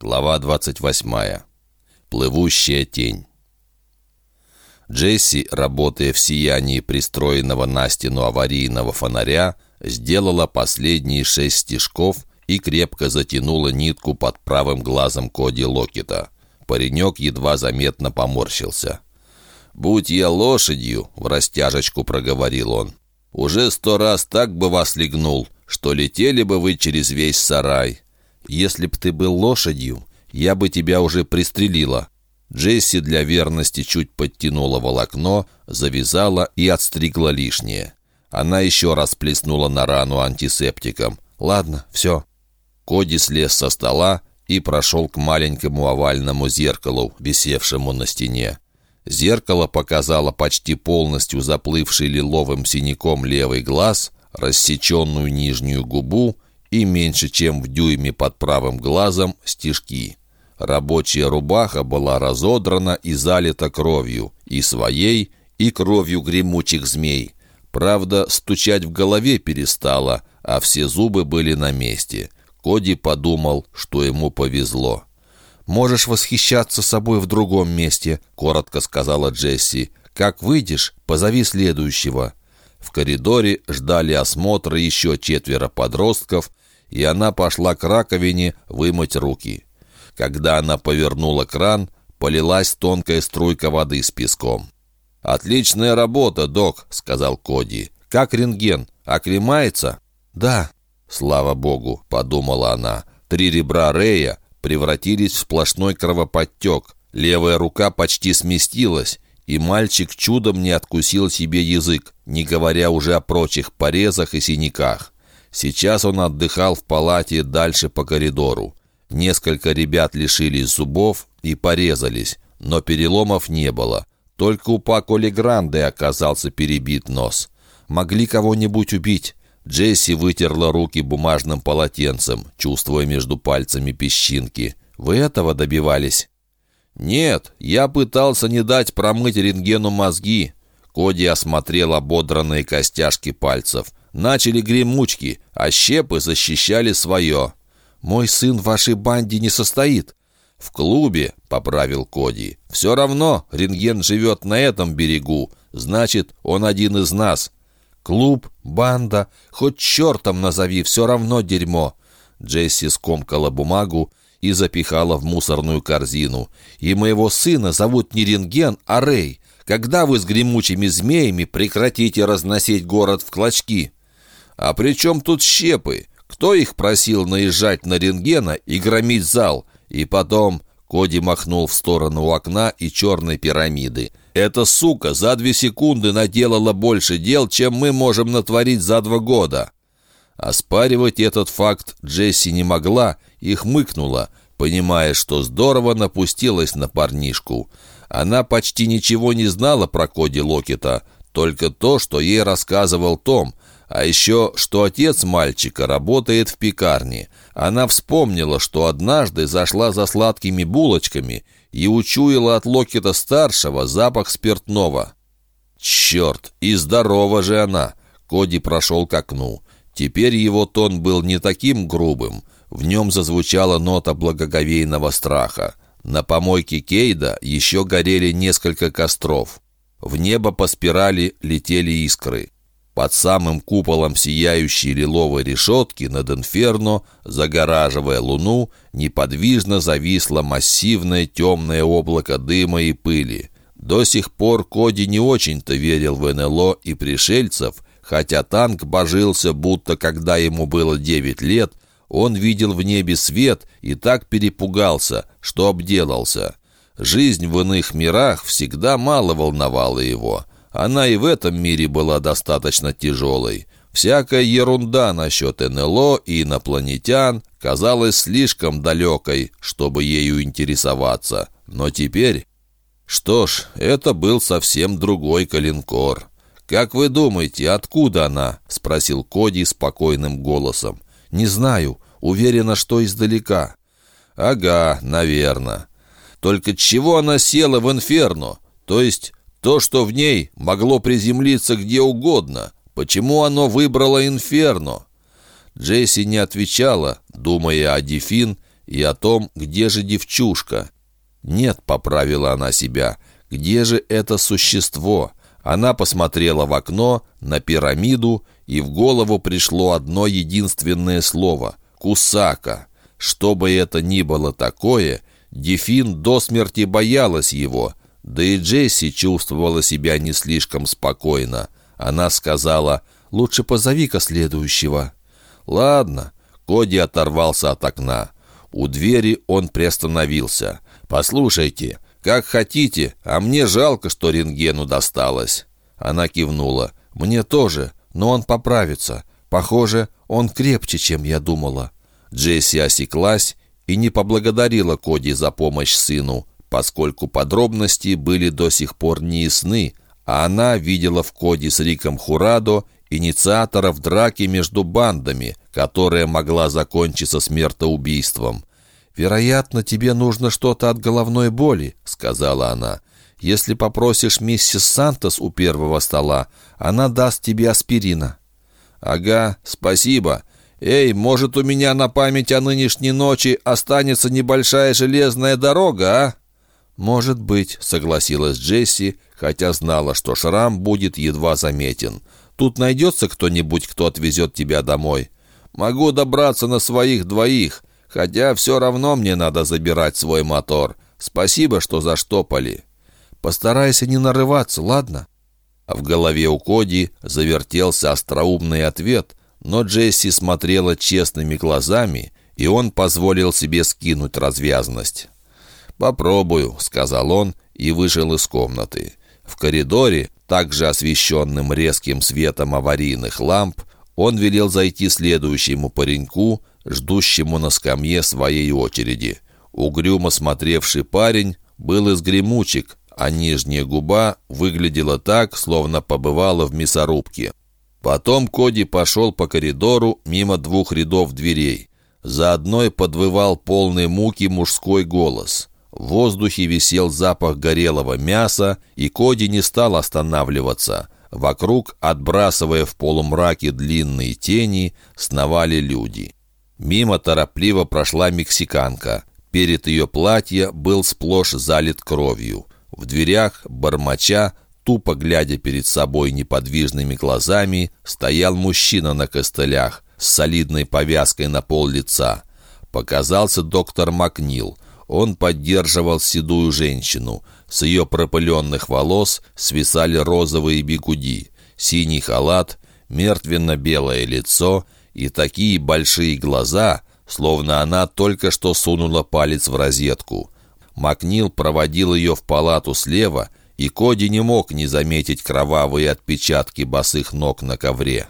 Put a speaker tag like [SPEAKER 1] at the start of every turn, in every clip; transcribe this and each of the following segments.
[SPEAKER 1] Глава 28. Плывущая тень. Джесси, работая в сиянии пристроенного на стену аварийного фонаря, сделала последние шесть стежков и крепко затянула нитку под правым глазом Коди Локета. Паренек едва заметно поморщился. «Будь я лошадью», — в растяжечку проговорил он, — «уже сто раз так бы вас легнул, что летели бы вы через весь сарай». Если б ты был лошадью, я бы тебя уже пристрелила». Джесси для верности чуть подтянула волокно, завязала и отстригла лишнее. Она еще раз плеснула на рану антисептиком. «Ладно, все». Коди слез со стола и прошел к маленькому овальному зеркалу, висевшему на стене. Зеркало показало почти полностью заплывший лиловым синяком левый глаз, рассеченную нижнюю губу и меньше чем в дюйме под правым глазом стежки. Рабочая рубаха была разодрана и залита кровью, и своей, и кровью гремучих змей. Правда, стучать в голове перестала, а все зубы были на месте. Коди подумал, что ему повезло. «Можешь восхищаться собой в другом месте», — коротко сказала Джесси. «Как выйдешь, позови следующего». В коридоре ждали осмотра еще четверо подростков, и она пошла к раковине вымыть руки. Когда она повернула кран, полилась тонкая струйка воды с песком. «Отличная работа, док», — сказал Коди. «Как рентген? Оклемается?» «Да». «Слава богу», — подумала она. Три ребра Рея превратились в сплошной кровоподтек. Левая рука почти сместилась, и мальчик чудом не откусил себе язык, не говоря уже о прочих порезах и синяках. Сейчас он отдыхал в палате дальше по коридору. Несколько ребят лишились зубов и порезались, но переломов не было. Только у Пако Легранде оказался перебит нос. Могли кого-нибудь убить. Джесси вытерла руки бумажным полотенцем, чувствуя между пальцами песчинки. «Вы этого добивались?» «Нет, я пытался не дать промыть рентгену мозги». Коди осмотрел ободранные костяшки пальцев. Начали гремучки, а щепы защищали свое. «Мой сын в вашей банде не состоит». «В клубе», — поправил Коди. «Все равно рентген живет на этом берегу. Значит, он один из нас». «Клуб, банда, хоть чертом назови, все равно дерьмо». Джесси скомкала бумагу и запихала в мусорную корзину. «И моего сына зовут не Рентген, а Рэй. Когда вы с гремучими змеями прекратите разносить город в клочки?» «А при чем тут щепы? Кто их просил наезжать на рентгена и громить зал? И потом...» Коди махнул в сторону окна и черной пирамиды. «Эта сука за две секунды наделала больше дел, чем мы можем натворить за два года». Оспаривать этот факт Джесси не могла и хмыкнула, понимая, что здорово напустилась на парнишку. Она почти ничего не знала про Коди Локета, только то, что ей рассказывал Том, а еще, что отец мальчика работает в пекарне. Она вспомнила, что однажды зашла за сладкими булочками и учуяла от Локета-старшего запах спиртного. «Черт, и здорова же она!» Коди прошел к окну. Теперь его тон был не таким грубым. В нем зазвучала нота благоговейного страха. На помойке Кейда еще горели несколько костров. В небо по спирали летели искры. Под самым куполом сияющей лиловой решетки над Инферно, загораживая луну, неподвижно зависло массивное темное облако дыма и пыли. До сих пор Коди не очень-то верил в НЛО и пришельцев, хотя танк божился, будто когда ему было девять лет, он видел в небе свет и так перепугался, что обделался. Жизнь в иных мирах всегда мало волновала его. Она и в этом мире была достаточно тяжелой. Всякая ерунда насчет НЛО и инопланетян казалась слишком далекой, чтобы ею интересоваться. Но теперь... Что ж, это был совсем другой калинкор. «Как вы думаете, откуда она?» — спросил Коди спокойным голосом. «Не знаю. Уверена, что издалека». «Ага, наверное. Только чего она села в инферно? То есть то, что в ней могло приземлиться где угодно. Почему оно выбрало инферно? Джесси не отвечала, думая о Дефин, и о том, где же девчушка. «Нет», — поправила она себя, — «где же это существо?» Она посмотрела в окно, на пирамиду, и в голову пришло одно единственное слово — «Кусака». Что бы это ни было такое, Дефин до смерти боялась его, да и Джесси чувствовала себя не слишком спокойно. Она сказала «Лучше позови-ка следующего». «Ладно». Коди оторвался от окна. У двери он приостановился. «Послушайте, как хотите, а мне жалко, что рентгену досталось». Она кивнула. «Мне тоже, но он поправится. Похоже, он крепче, чем я думала». Джесси осеклась и не поблагодарила Коди за помощь сыну, поскольку подробности были до сих пор неясны, а она видела в Коди с Риком Хурадо инициаторов драки между бандами, которая могла закончиться смертоубийством. «Вероятно, тебе нужно что-то от головной боли», — сказала она. «Если попросишь миссис Сантос у первого стола, она даст тебе аспирина». «Ага, спасибо. «Эй, может, у меня на память о нынешней ночи останется небольшая железная дорога, а?» «Может быть», — согласилась Джесси, хотя знала, что шрам будет едва заметен. «Тут найдется кто-нибудь, кто отвезет тебя домой?» «Могу добраться на своих двоих, хотя все равно мне надо забирать свой мотор. Спасибо, что заштопали». «Постарайся не нарываться, ладно?» А в голове у Коди завертелся остроумный ответ, но Джесси смотрела честными глазами, и он позволил себе скинуть развязность. «Попробую», — сказал он и вышел из комнаты. В коридоре, также освещенным резким светом аварийных ламп, он велел зайти следующему пареньку, ждущему на скамье своей очереди. Угрюмо смотревший парень был из гремучек, а нижняя губа выглядела так, словно побывала в мясорубке. Потом Коди пошел по коридору мимо двух рядов дверей. За одной подвывал полный муки мужской голос. В воздухе висел запах горелого мяса, и Коди не стал останавливаться. Вокруг, отбрасывая в полумраке длинные тени, сновали люди. Мимо торопливо прошла мексиканка. Перед ее платье был сплошь залит кровью. В дверях, бормоча, Тупо глядя перед собой неподвижными глазами, стоял мужчина на костылях с солидной повязкой на пол лица. Показался доктор Макнил. Он поддерживал седую женщину. С ее пропыленных волос свисали розовые бигуди, синий халат, мертвенно-белое лицо и такие большие глаза, словно она только что сунула палец в розетку. Макнил проводил ее в палату слева и Коди не мог не заметить кровавые отпечатки босых ног на ковре.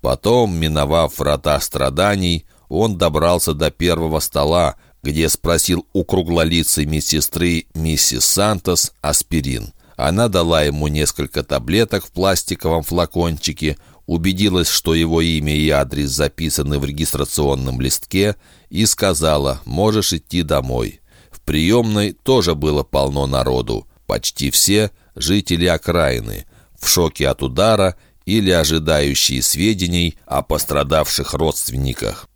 [SPEAKER 1] Потом, миновав врата страданий, он добрался до первого стола, где спросил у круглолицей медсестры миссис Сантос аспирин. Она дала ему несколько таблеток в пластиковом флакончике, убедилась, что его имя и адрес записаны в регистрационном листке, и сказала «можешь идти домой». В приемной тоже было полно народу. Почти все жители окраины, в шоке от удара или ожидающие сведений о пострадавших родственниках.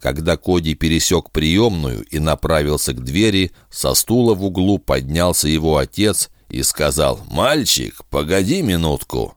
[SPEAKER 1] Когда Коди пересек приемную и направился к двери, со стула в углу поднялся его отец и сказал «Мальчик, погоди минутку».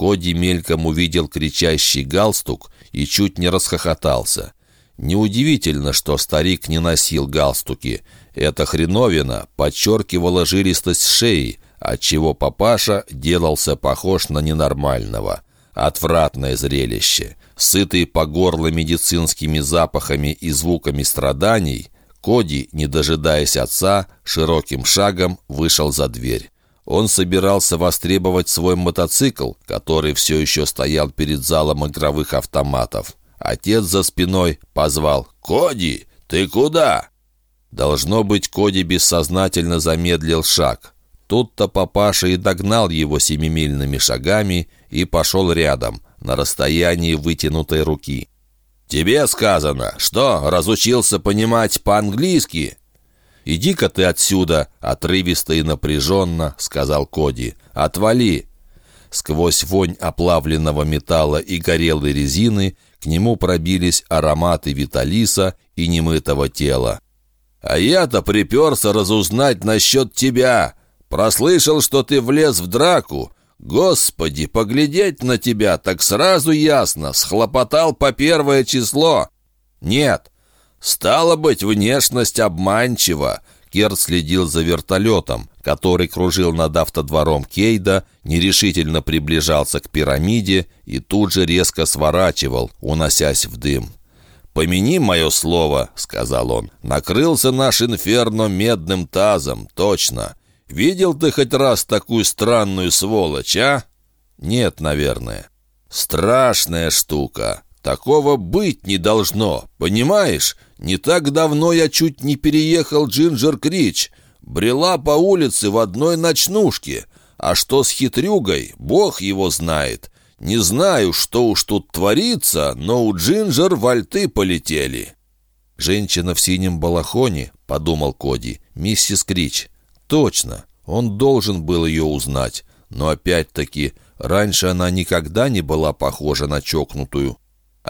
[SPEAKER 1] Коди мельком увидел кричащий галстук и чуть не расхохотался. Неудивительно, что старик не носил галстуки. Эта хреновина подчеркивала жилистость шеи, отчего папаша делался похож на ненормального. Отвратное зрелище. Сытый по горло медицинскими запахами и звуками страданий, Коди, не дожидаясь отца, широким шагом вышел за дверь. Он собирался востребовать свой мотоцикл, который все еще стоял перед залом игровых автоматов. Отец за спиной позвал «Коди, ты куда?» Должно быть, Коди бессознательно замедлил шаг. Тут-то папаша и догнал его семимильными шагами и пошел рядом, на расстоянии вытянутой руки. «Тебе сказано, что, разучился понимать по-английски?» «Иди-ка ты отсюда!» — отрывисто и напряженно, — сказал Коди. «Отвали!» Сквозь вонь оплавленного металла и горелой резины к нему пробились ароматы Виталиса и немытого тела. «А я-то приперся разузнать насчет тебя. Прослышал, что ты влез в драку. Господи, поглядеть на тебя, так сразу ясно. Схлопотал по первое число. Нет. Стало быть, внешность обманчива. Керт следил за вертолетом, который кружил над автодвором Кейда, нерешительно приближался к пирамиде и тут же резко сворачивал, уносясь в дым. «Помяни мое слово», — сказал он. «Накрылся наш инферно медным тазом, точно. Видел ты хоть раз такую странную сволочь, а?» «Нет, наверное». «Страшная штука. Такого быть не должно, понимаешь? Не так давно я чуть не переехал Джинджер Крич. Брела по улице в одной ночнушке. А что с хитрюгой, бог его знает. Не знаю, что уж тут творится, но у Джинджер вальты полетели». «Женщина в синем балахоне», — подумал Коди, — «миссис Крич». «Точно, он должен был ее узнать. Но опять-таки, раньше она никогда не была похожа на чокнутую.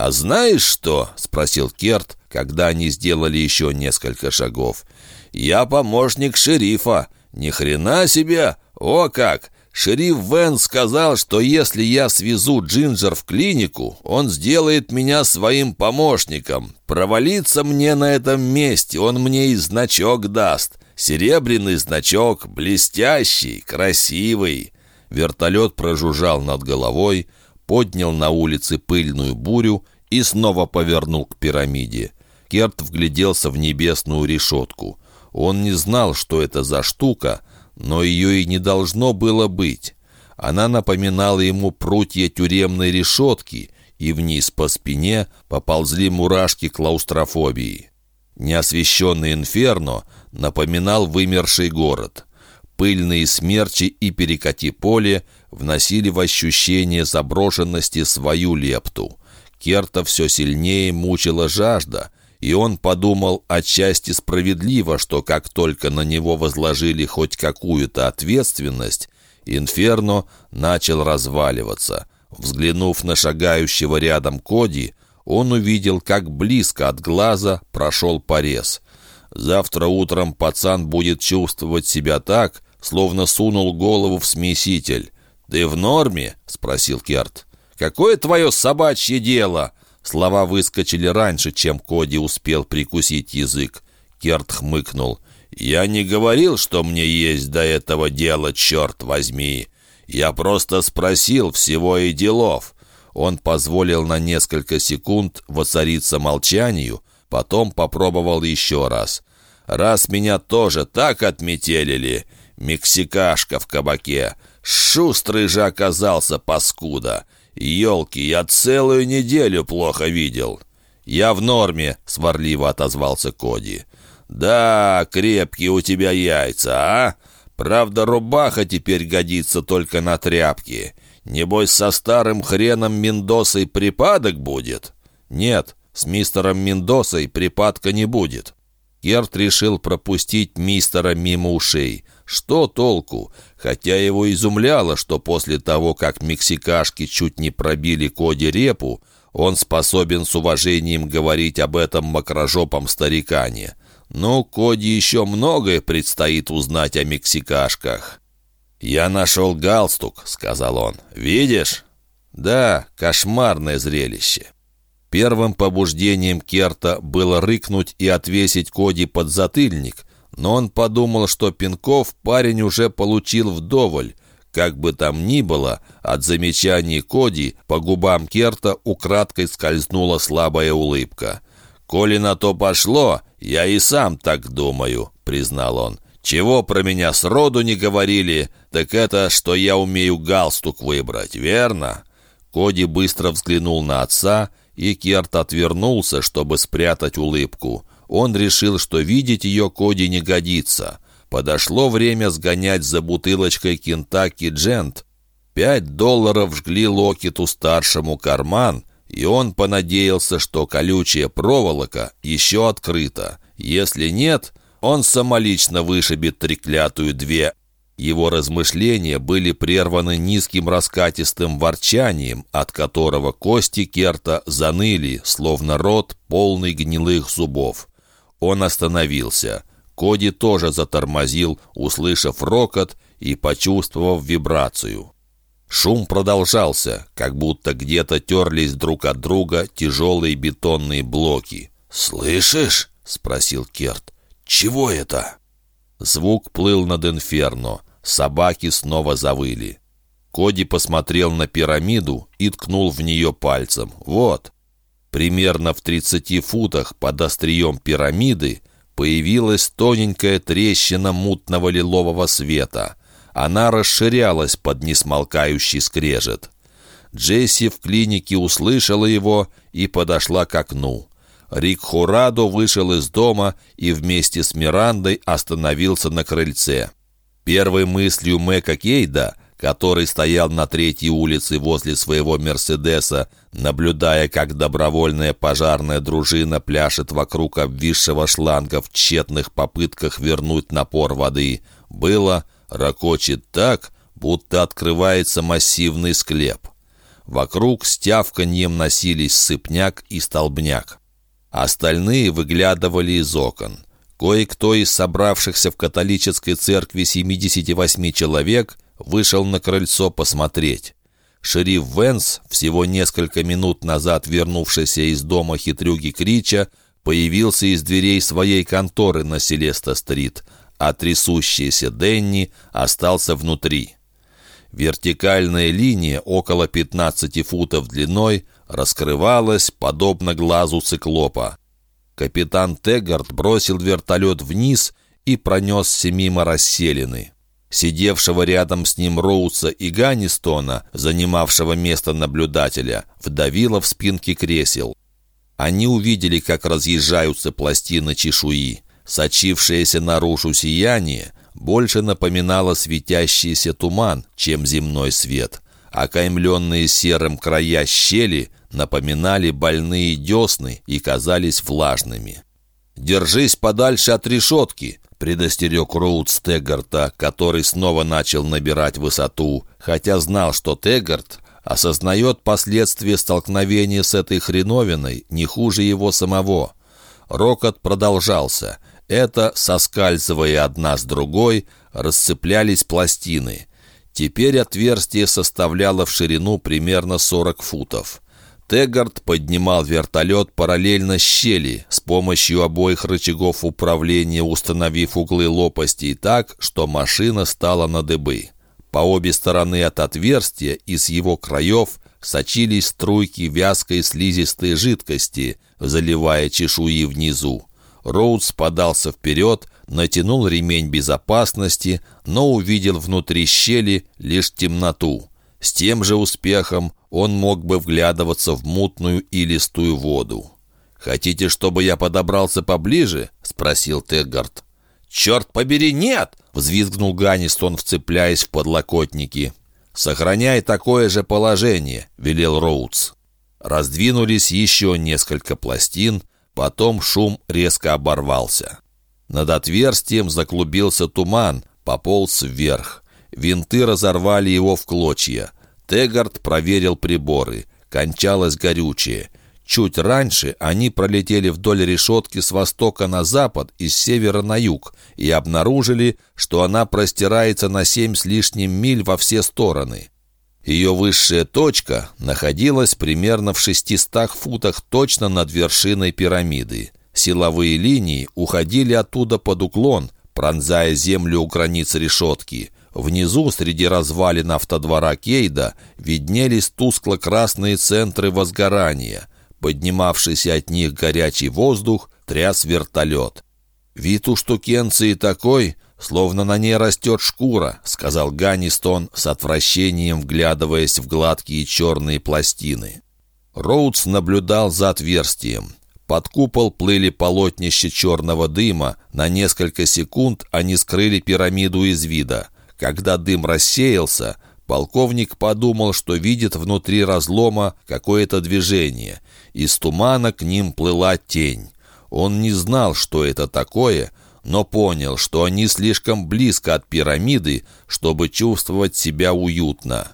[SPEAKER 1] «А знаешь что?» — спросил Керт, когда они сделали еще несколько шагов. «Я помощник шерифа. Ни хрена себе! О как! Шериф Вен сказал, что если я свезу Джинджер в клинику, он сделает меня своим помощником. Провалиться мне на этом месте, он мне и значок даст. Серебряный значок, блестящий, красивый». Вертолет прожужжал над головой, поднял на улице пыльную бурю и снова повернул к пирамиде. Керт вгляделся в небесную решетку. Он не знал, что это за штука, но ее и не должно было быть. Она напоминала ему прутья тюремной решетки, и вниз по спине поползли мурашки клаустрофобии. Неосвещенный инферно напоминал вымерший город. Пыльные смерчи и перекати поле вносили в ощущение заброшенности свою лепту. Керта все сильнее мучила жажда, и он подумал отчасти справедливо, что как только на него возложили хоть какую-то ответственность, Инферно начал разваливаться. Взглянув на шагающего рядом Коди, он увидел, как близко от глаза прошел порез. Завтра утром пацан будет чувствовать себя так, словно сунул голову в смеситель. «Ты в норме?» — спросил Керт. «Какое твое собачье дело?» Слова выскочили раньше, чем Коди успел прикусить язык. Керт хмыкнул. «Я не говорил, что мне есть до этого дела, черт возьми. Я просто спросил всего и делов». Он позволил на несколько секунд воцариться молчанию, потом попробовал еще раз. «Раз меня тоже так отметелили, мексикашка в кабаке, Шустрый же оказался паскуда. Ёлки, я целую неделю плохо видел. «Я в норме», — сварливо отозвался Коди. «Да, крепкие у тебя яйца, а? Правда, рубаха теперь годится только на тряпки. Небось, со старым хреном Мендосой припадок будет?» «Нет, с мистером Мендосой припадка не будет». Керт решил пропустить мистера мимо ушей. Что толку? Хотя его изумляло, что после того, как мексикашки чуть не пробили Коди репу, он способен с уважением говорить об этом макрожопом старикане. Но Коди еще многое предстоит узнать о мексикашках. «Я нашел галстук», — сказал он. «Видишь?» «Да, кошмарное зрелище». Первым побуждением Керта было рыкнуть и отвесить Коди под затыльник, но он подумал, что пинков парень уже получил вдоволь. Как бы там ни было, от замечаний Коди по губам Керта украдкой скользнула слабая улыбка. «Коли на то пошло, я и сам так думаю», — признал он. «Чего про меня сроду не говорили, так это, что я умею галстук выбрать, верно?» Коди быстро взглянул на отца и Керт отвернулся, чтобы спрятать улыбку. Он решил, что видеть ее Коди не годится. Подошло время сгонять за бутылочкой Кентаки Джент. Пять долларов жгли Локету-старшему карман, и он понадеялся, что колючая проволока еще открыта. Если нет, он самолично вышибет треклятую две Его размышления были прерваны низким раскатистым ворчанием, от которого кости Керта заныли, словно рот, полный гнилых зубов. Он остановился. Коди тоже затормозил, услышав рокот и почувствовав вибрацию. Шум продолжался, как будто где-то терлись друг от друга тяжелые бетонные блоки. «Слышишь?» — спросил Керт. «Чего это?» Звук плыл над инферно. Собаки снова завыли. Коди посмотрел на пирамиду и ткнул в нее пальцем. «Вот». Примерно в 30 футах под острием пирамиды появилась тоненькая трещина мутного лилового света. Она расширялась под несмолкающий скрежет. Джесси в клинике услышала его и подошла к окну. Рик Хурадо вышел из дома и вместе с Мирандой остановился на крыльце. Первой мыслью Мэка Кейда, который стоял на третьей улице возле своего «Мерседеса», наблюдая, как добровольная пожарная дружина пляшет вокруг обвисшего шланга в тщетных попытках вернуть напор воды, было ракочет так, будто открывается массивный склеп. Вокруг с тявканьем носились сыпняк и столбняк. Остальные выглядывали из окон. Кое-кто из собравшихся в католической церкви 78 человек вышел на крыльцо посмотреть. Шериф Венс, всего несколько минут назад вернувшийся из дома хитрюги Крича, появился из дверей своей конторы на Селеста-стрит – а трясущийся Денни остался внутри. Вертикальная линия около 15 футов длиной раскрывалась, подобно глазу циклопа. Капитан Теггард бросил вертолет вниз и пронесся мимо расселены. Сидевшего рядом с ним Роуца и Ганнистона, занимавшего место наблюдателя, вдавило в спинки кресел. Они увидели, как разъезжаются пластины чешуи. Сочившееся наружу сияние больше напоминало светящийся туман, чем земной свет. Окаймленные серым края щели напоминали больные десны и казались влажными. «Держись подальше от решетки», — предостерег Роуд Стеггарта, который снова начал набирать высоту, хотя знал, что Теггарт осознает последствия столкновения с этой хреновиной не хуже его самого. Рокот продолжался — это, соскальзывая одна с другой, расцеплялись пластины. Теперь отверстие составляло в ширину примерно 40 футов. Теггард поднимал вертолет параллельно щели, с помощью обоих рычагов управления установив углы лопастей так, что машина стала на дыбы. По обе стороны от отверстия из его краев сочились струйки вязкой слизистой жидкости, заливая чешуи внизу. Роудс подался вперед, натянул ремень безопасности, но увидел внутри щели лишь темноту. С тем же успехом он мог бы вглядываться в мутную и листую воду. «Хотите, чтобы я подобрался поближе?» — спросил Теггард. «Черт побери, нет!» — взвизгнул Ганнистон, вцепляясь в подлокотники. «Сохраняй такое же положение», — велел Роудс. Раздвинулись еще несколько пластин, Потом шум резко оборвался. Над отверстием заклубился туман, пополз вверх. Винты разорвали его в клочья. Тегард проверил приборы. Кончалось горючее. Чуть раньше они пролетели вдоль решетки с востока на запад и с севера на юг и обнаружили, что она простирается на семь с лишним миль во все стороны. Ее высшая точка находилась примерно в 600 футах точно над вершиной пирамиды. Силовые линии уходили оттуда под уклон, пронзая землю у границ решетки. Внизу, среди развалин автодвора Кейда, виднелись тускло-красные центры возгорания. Поднимавшийся от них горячий воздух тряс вертолет. Вид у штукенции такой, словно на ней растет шкура», — сказал Ганнистон с отвращением, вглядываясь в гладкие черные пластины. Роудс наблюдал за отверстием. Под купол плыли полотнища черного дыма. На несколько секунд они скрыли пирамиду из вида. Когда дым рассеялся, полковник подумал, что видит внутри разлома какое-то движение. Из тумана к ним плыла тень. Он не знал, что это такое, но понял, что они слишком близко от пирамиды, чтобы чувствовать себя уютно.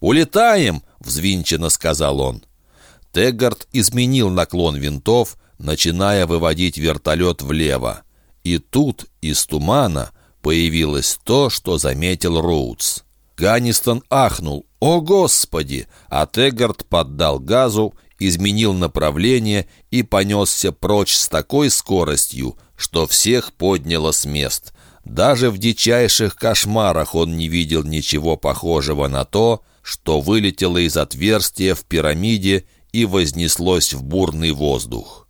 [SPEAKER 1] «Улетаем!» — взвинченно сказал он. Теггард изменил наклон винтов, начиная выводить вертолет влево. И тут из тумана появилось то, что заметил Роудс. Ганнистон ахнул «О, Господи!», а Теггард поддал газу, изменил направление и понесся прочь с такой скоростью, что всех подняло с мест. Даже в дичайших кошмарах он не видел ничего похожего на то, что вылетело из отверстия в пирамиде и вознеслось в бурный воздух.